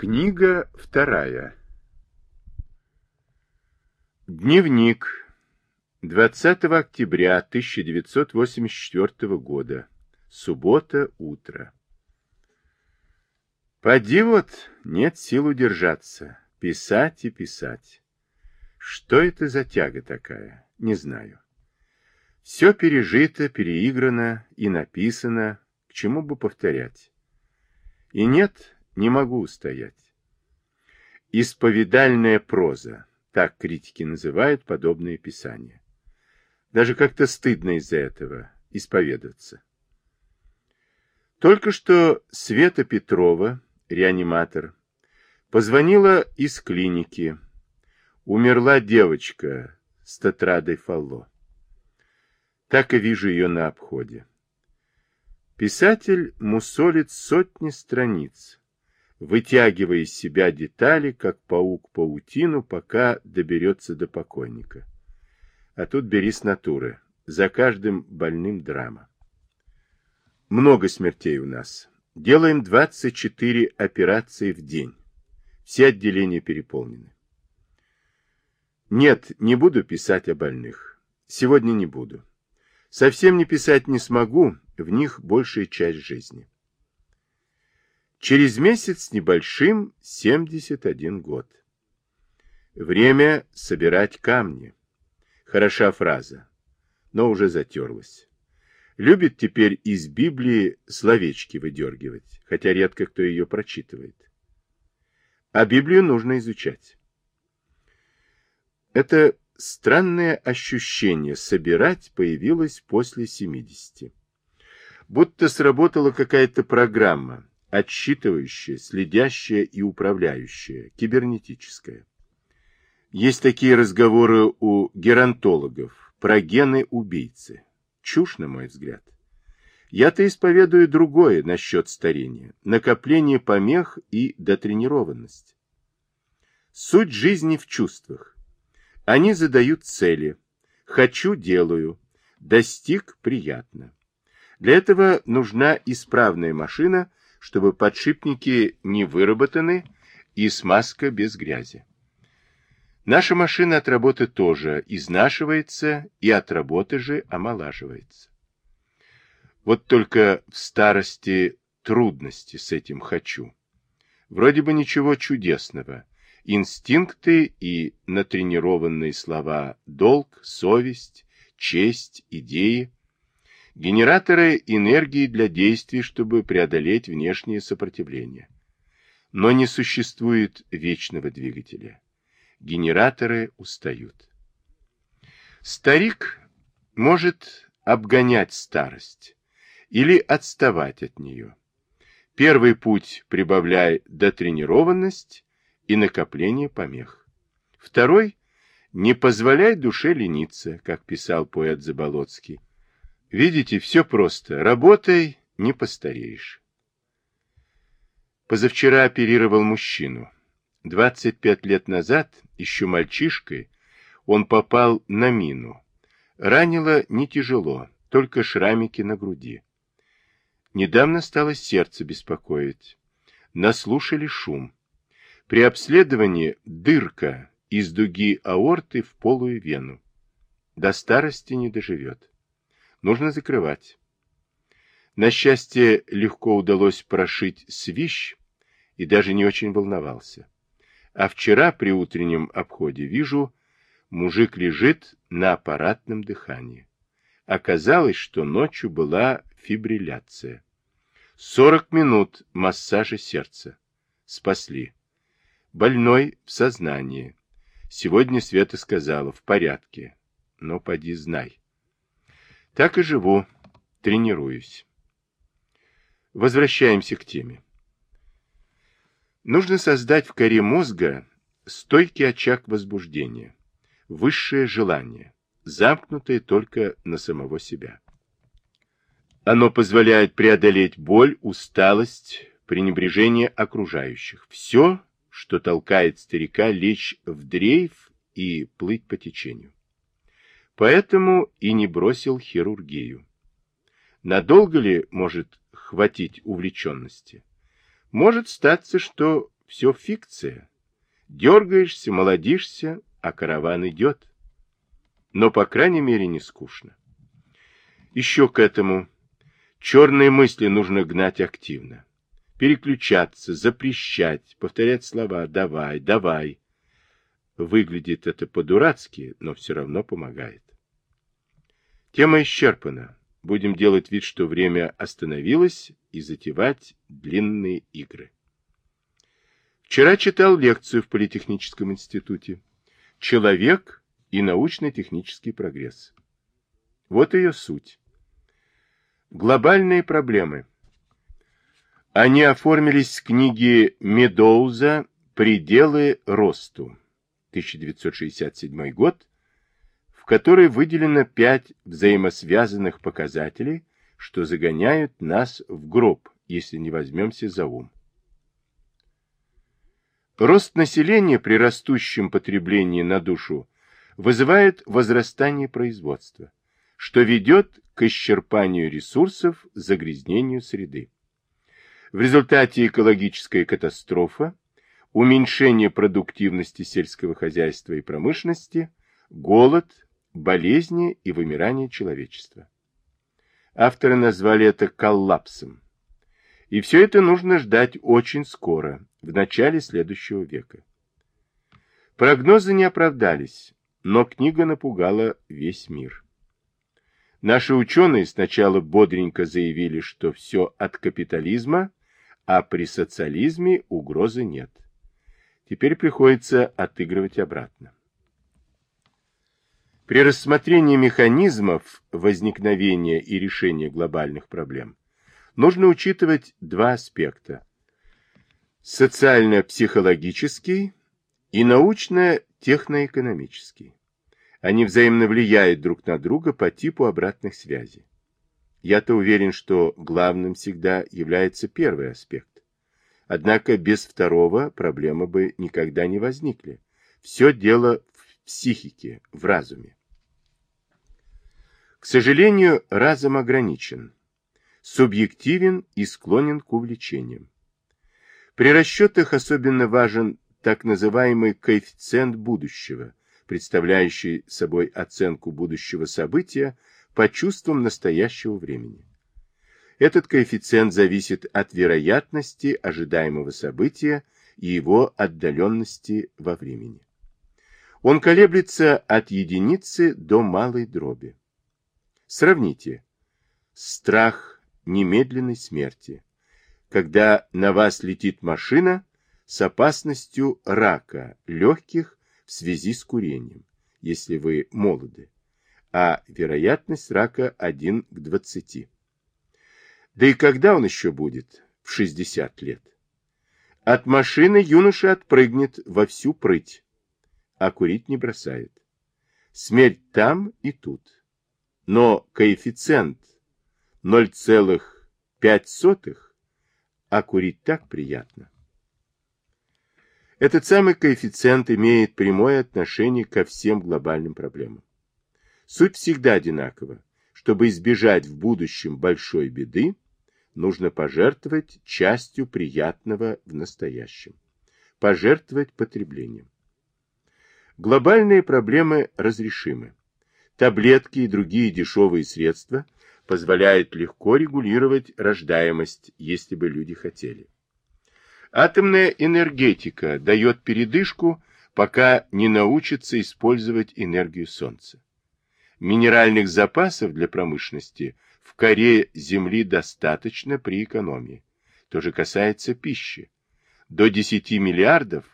Книга вторая. Дневник. 20 октября 1984 года. Суббота, утро. Поди вот, нет сил удержаться. Писать и писать. Что это за тяга такая? Не знаю. Все пережито, переиграно и написано. К чему бы повторять? И нет, не могу устоять. Исповедальная проза, так критики называют подобные писания. Даже как-то стыдно из-за этого исповедаться. Только что Света Петрова, реаниматор, позвонила из клиники. Умерла девочка с тетрадой Фалло. Так и вижу ее на обходе. Писатель мусолит сотни страниц, вытягивая из себя детали, как паук паутину, пока доберется до покойника. А тут бери с натуры. За каждым больным драма. Много смертей у нас. Делаем 24 операции в день. Все отделения переполнены. Нет, не буду писать о больных. Сегодня не буду. Совсем не писать не смогу, в них большая часть жизни. Через месяц небольшим 71 год. Время собирать камни. Хороша фраза, но уже затерлась. Любит теперь из Библии словечки выдергивать, хотя редко кто ее прочитывает. А Библию нужно изучать. Это странное ощущение собирать появилось после 70. Будто сработала какая-то программа, отсчитывающая, следящая и управляющая, кибернетическая. Есть такие разговоры у геронтологов про гены убийцы. Чушь, на мой взгляд. Я-то исповедую другое насчет старения, накопление помех и дотренированность. Суть жизни в чувствах. Они задают цели. Хочу – делаю. Достиг – приятно. Для этого нужна исправная машина – чтобы подшипники не выработаны и смазка без грязи. Наша машина от работы тоже изнашивается и от работы же омолаживается. Вот только в старости трудности с этим хочу. Вроде бы ничего чудесного. Инстинкты и натренированные слова «долг», «совесть», «честь», «идеи» Генераторы энергии для действий, чтобы преодолеть внешнее сопротивление. Но не существует вечного двигателя. Генераторы устают. Старик может обгонять старость или отставать от нее. Первый путь прибавляй дотренированность и накопление помех. Второй – не позволяй душе лениться, как писал поэт Заболоцкий Видите, все просто. Работай, не постареешь. Позавчера оперировал мужчину. 25 лет назад, еще мальчишкой, он попал на мину. Ранило не тяжело, только шрамики на груди. Недавно стало сердце беспокоить. Наслушали шум. При обследовании дырка из дуги аорты в полую вену. До старости не доживет нужно закрывать. На счастье, легко удалось прошить свищ и даже не очень волновался. А вчера при утреннем обходе вижу, мужик лежит на аппаратном дыхании. Оказалось, что ночью была фибрилляция. Сорок минут массажа сердца. Спасли. Больной в сознании. Сегодня Света сказала, в порядке. Но поди знай. Так и живу, тренируюсь. Возвращаемся к теме. Нужно создать в коре мозга стойкий очаг возбуждения, высшее желание, замкнутое только на самого себя. Оно позволяет преодолеть боль, усталость, пренебрежение окружающих. Все, что толкает старика лечь в дрейф и плыть по течению. Поэтому и не бросил хирургию. Надолго ли может хватить увлеченности? Может статься, что все фикция. Дергаешься, молодишься, а караван идет. Но, по крайней мере, не скучно. Еще к этому черные мысли нужно гнать активно. Переключаться, запрещать, повторять слова «давай, давай». Выглядит это по-дурацки, но все равно помогает. Тема исчерпана. Будем делать вид, что время остановилось, и затевать длинные игры. Вчера читал лекцию в Политехническом институте. Человек и научно-технический прогресс. Вот ее суть. Глобальные проблемы. Они оформились в книге Медоуза «Пределы росту» 1967 год, которой выделено пять взаимосвязанных показателей, что загоняют нас в гроб, если не возьмемся за ум. Рост населения при растущем потреблении на душу вызывает возрастание производства, что ведет к исчерпанию ресурсов, загрязнению среды. В результате экологическая катастрофа, уменьшение продуктивности сельского хозяйства и промышленности, голод, болезни и вымирание человечества. Авторы назвали это коллапсом. И все это нужно ждать очень скоро, в начале следующего века. Прогнозы не оправдались, но книга напугала весь мир. Наши ученые сначала бодренько заявили, что все от капитализма, а при социализме угрозы нет. Теперь приходится отыгрывать обратно. При рассмотрении механизмов возникновения и решения глобальных проблем нужно учитывать два аспекта социально-психологический и научно-техноэкономический. Они взаимно влияют друг на друга по типу обратных связей. Я-то уверен, что главным всегда является первый аспект. Однако без второго проблемы бы никогда не возникли. Все дело в психике, в разуме. К сожалению, разум ограничен, субъективен и склонен к увлечениям. При расчетах особенно важен так называемый коэффициент будущего, представляющий собой оценку будущего события по чувствам настоящего времени. Этот коэффициент зависит от вероятности ожидаемого события и его отдаленности во времени. Он колеблется от единицы до малой дроби. Сравните. Страх немедленной смерти когда на вас летит машина с опасностью рака легких в связи с курением, если вы молоды, а вероятность рака 1 к 20. Да и когда он еще будет? В 60 лет. От машины юноша отпрыгнет во всю прыть, а курить не бросает. Смерть там и тут. Но коэффициент 0,5 а курить так приятно. Этот самый коэффициент имеет прямое отношение ко всем глобальным проблемам. Суть всегда одинакова. Чтобы избежать в будущем большой беды, нужно пожертвовать частью приятного в настоящем. Пожертвовать потреблением. Глобальные проблемы разрешимы. Таблетки и другие дешевые средства – позволяет легко регулировать рождаемость, если бы люди хотели. Атомная энергетика дает передышку, пока не научится использовать энергию Солнца. Минеральных запасов для промышленности в коре Земли достаточно при экономии. То же касается пищи. До 10 миллиардов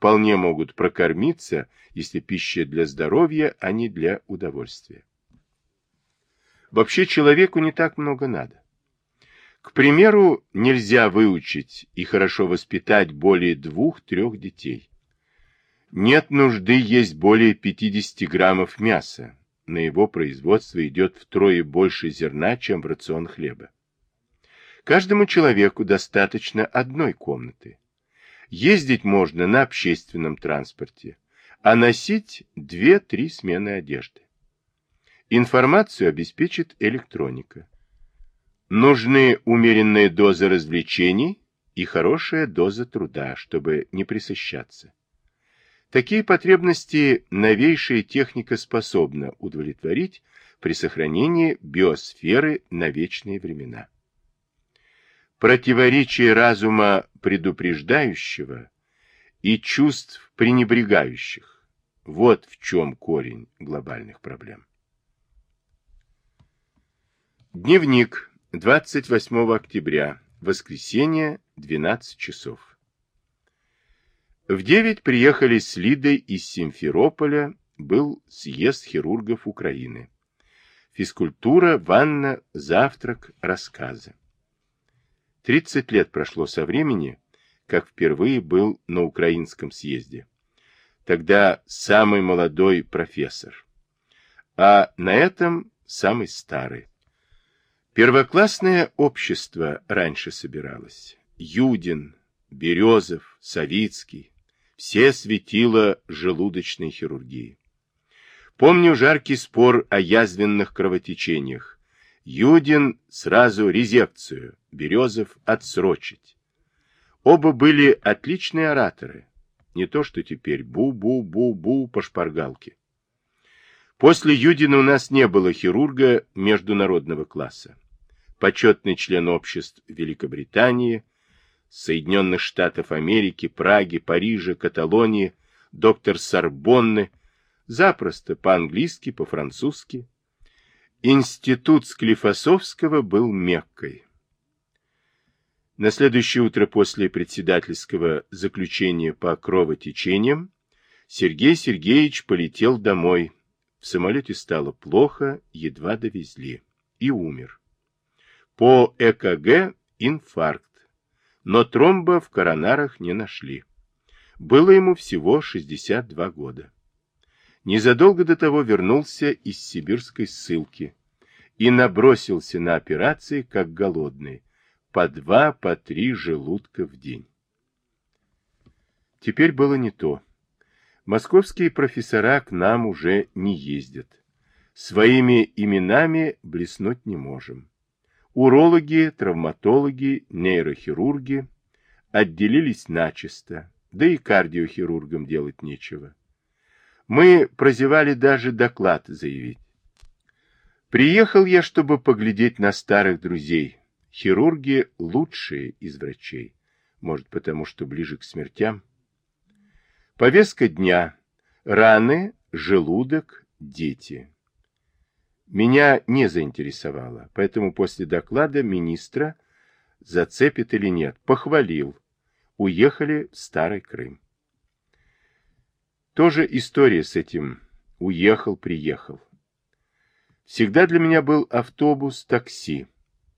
вполне могут прокормиться, если пища для здоровья, а не для удовольствия. Вообще человеку не так много надо. К примеру, нельзя выучить и хорошо воспитать более двух-трех детей. Нет нужды есть более 50 граммов мяса. На его производство идет втрое больше зерна, чем в рацион хлеба. Каждому человеку достаточно одной комнаты. Ездить можно на общественном транспорте, а носить две-три смены одежды. Информацию обеспечит электроника. Нужны умеренные дозы развлечений и хорошая доза труда, чтобы не присыщаться. Такие потребности новейшая техника способна удовлетворить при сохранении биосферы на вечные времена. Противоречие разума предупреждающего и чувств пренебрегающих – вот в чем корень глобальных проблем. Дневник. 28 октября. Воскресенье. 12 часов. В 9 приехали с Лидой из Симферополя. Был съезд хирургов Украины. Физкультура, ванна, завтрак, рассказы. 30 лет прошло со времени, как впервые был на украинском съезде. Тогда самый молодой профессор. А на этом самый старый. Первоклассное общество раньше собиралось. Юдин, Березов, Савицкий. Все светило желудочной хирургии. Помню жаркий спор о язвенных кровотечениях. Юдин сразу резекцию, Березов отсрочить. Оба были отличные ораторы. Не то, что теперь бу-бу-бу-бу по шпаргалке. После Юдина у нас не было хирурга международного класса почетный член обществ Великобритании, Соединенных Штатов Америки, Праги, Парижа, Каталонии, доктор Сорбонны, запросто по-английски, по-французски. Институт Склифосовского был Меккой. На следующее утро после председательского заключения по кровотечениям Сергей Сергеевич полетел домой. В самолете стало плохо, едва довезли. И умер. По ЭКГ инфаркт, но тромба в коронарах не нашли. Было ему всего 62 года. Незадолго до того вернулся из сибирской ссылки и набросился на операции, как голодный, по два, по три желудка в день. Теперь было не то. Московские профессора к нам уже не ездят. Своими именами блеснуть не можем. Урологи, травматологи, нейрохирурги отделились начисто, да и кардиохирургам делать нечего. Мы прозевали даже доклад заявить. Приехал я, чтобы поглядеть на старых друзей. Хирурги лучшие из врачей. Может, потому что ближе к смертям. Повестка дня. Раны, желудок, дети меня не заинтересовало, поэтому после доклада министра зацепит или нет, похвалил. Уехали в Старый Крым. Тоже история с этим «уехал-приехал». Всегда для меня был автобус, такси,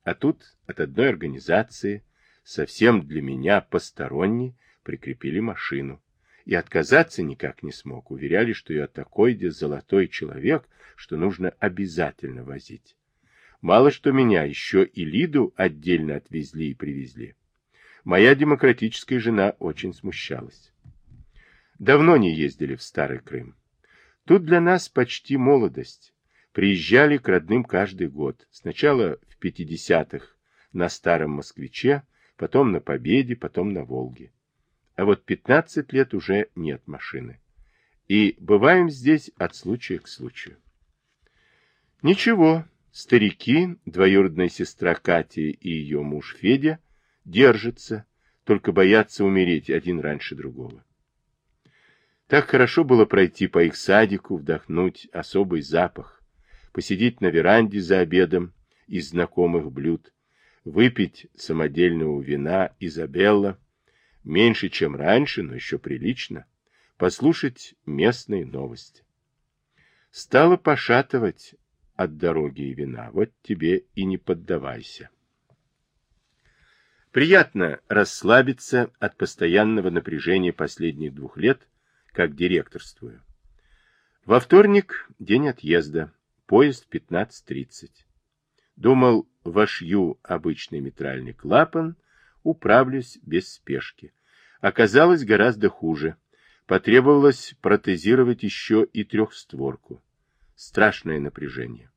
а тут от одной организации, совсем для меня посторонней, прикрепили машину и отказаться никак не смог. Уверяли, что я такой де золотой человек, что нужно обязательно возить. Мало что меня, еще и Лиду отдельно отвезли и привезли. Моя демократическая жена очень смущалась. Давно не ездили в Старый Крым. Тут для нас почти молодость. Приезжали к родным каждый год. Сначала в 50-х на Старом Москвиче, потом на Победе, потом на Волге а вот 15 лет уже нет машины. И бываем здесь от случая к случаю. Ничего, старики, двоюродная сестра Катя и ее муж Федя держатся, только боятся умереть один раньше другого. Так хорошо было пройти по их садику, вдохнуть особый запах, посидеть на веранде за обедом из знакомых блюд, выпить самодельного вина Изабелла, меньше, чем раньше, но еще прилично, послушать местные новости. Стало пошатывать от дороги и вина, вот тебе и не поддавайся. Приятно расслабиться от постоянного напряжения последних двух лет, как директорствую. Во вторник день отъезда, поезд 15.30. Думал, вошью обычный митральный клапан управлюсь без спешки. Оказалось гораздо хуже. Потребовалось протезировать еще и трехстворку. Страшное напряжение.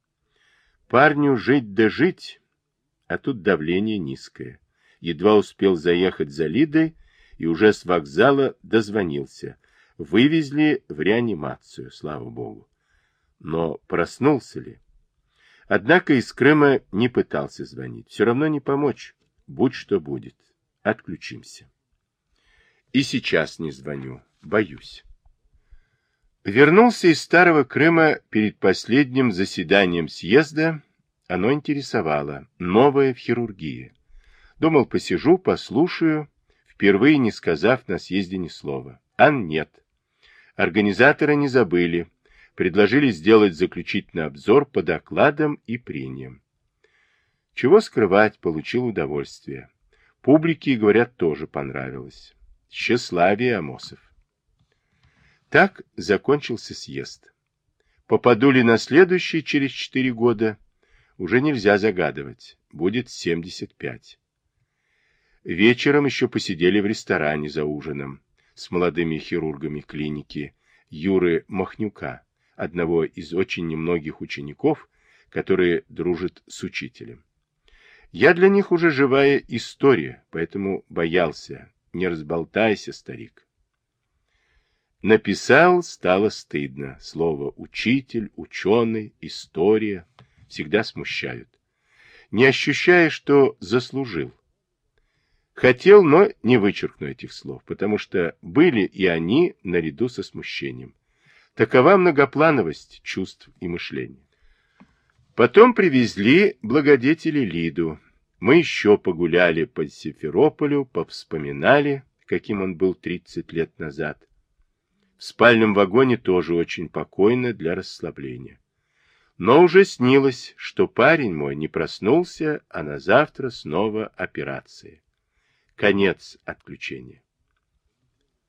Парню жить да жить, а тут давление низкое. едва успел заехать за Лидой и уже с вокзала дозвонился. Вывезли в реанимацию, слава богу. Но проснулся ли? Однако из Крыма не пытался звонить. Все равно не помочь. Будь что будет. Отключимся. И сейчас не звоню. Боюсь. Вернулся из Старого Крыма перед последним заседанием съезда. Оно интересовало. Новое в хирургии. Думал, посижу, послушаю, впервые не сказав на съезде ни слова. А нет. Организаторы не забыли. Предложили сделать заключительный обзор по докладам и прениям. Чего скрывать, получил удовольствие. Публике, говорят, тоже понравилось. Тщеславие Амосов. Так закончился съезд. Попаду ли на следующий через четыре года, уже нельзя загадывать. Будет 75. Вечером еще посидели в ресторане за ужином с молодыми хирургами клиники Юры Махнюка, одного из очень немногих учеников, которые дружат с учителем. Я для них уже живая история, поэтому боялся. Не разболтайся, старик. Написал, стало стыдно. Слово «учитель», «ученый», «история» всегда смущают. Не ощущая, что заслужил. Хотел, но не вычеркну этих слов, потому что были и они наряду со смущением. Такова многоплановость чувств и мышления. Потом привезли благодетели Лиду. Мы еще погуляли по Симферополю, повспоминали, каким он был 30 лет назад. В спальном вагоне тоже очень покойно для расслабления. Но уже снилось, что парень мой не проснулся, а на завтра снова операция. Конец отключения.